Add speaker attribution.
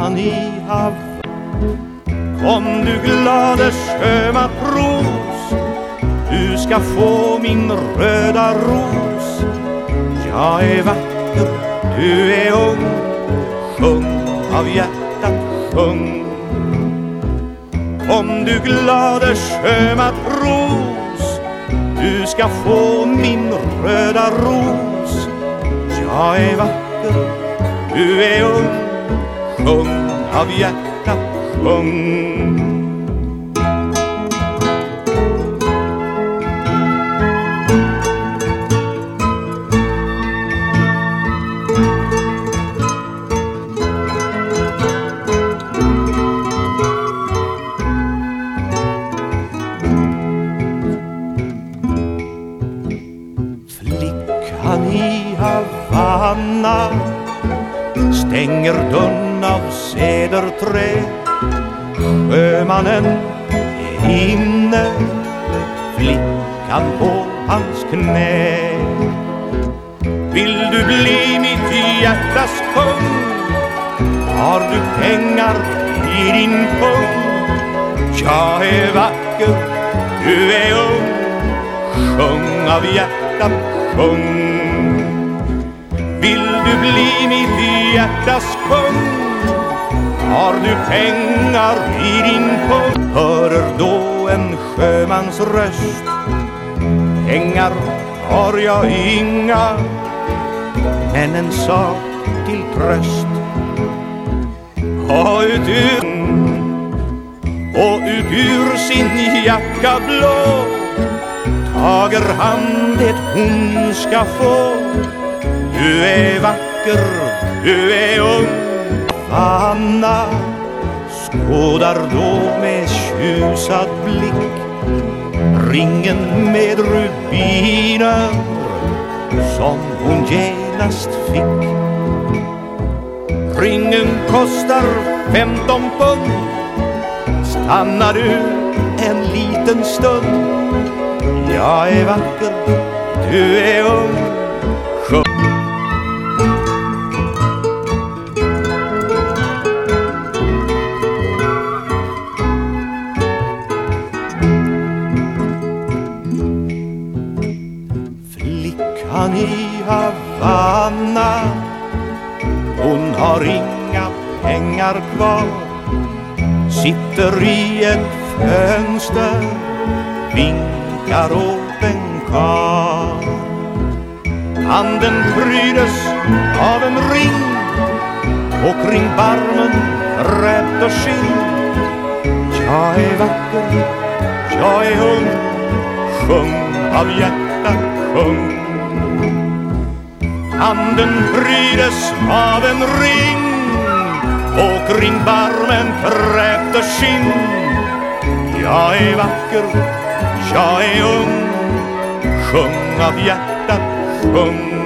Speaker 1: Hav. Kom du glade sjömatros Du ska få min röda ros. Jag är vacker, du är ung Sjung av hjärtat, sjung. Kom du glade sjömatros Du ska få min röda ros. Jag är vacker, du är ung av hjärtat, sjung. Flickan i Havanna stänger dörren av cederträ Sjömannen är inne Flickan på hans knä. Vill du bli mitt hjärtas kung? Har du pengar i din pung? Jag är vacker, du är ung. Sjung av hjärtat, sjung. Vill du bli mitt hjärtas kung? Har du pengar i din pung? Hörer då en sjömans röst. Pengar har jag inga Men en sak till tröst. Ha ut ur och ut ur sin jacka blå. Tager han det hon ska få. Du är vacker, du är ung. Anna skådar då med tjusad blick Ringen med rubiner som hon genast fick. Ringen kostar femton pund. Stannar du en liten stund? Jag är vacker, du är ung. Flickan i Havanna. Hon har inga pengar kvar. Sitter i ett fönster Vinkar åt en karl. Handen prydes av en ring Och kring barmen rätt och skinn. Jag är vacker, jag är ung Sjung av hjärtat, sjung. Handen prydes av en ring och kring barmen kräkte skinn. Jag är vacker, jag är ung. Sjung av hjärtat, sjung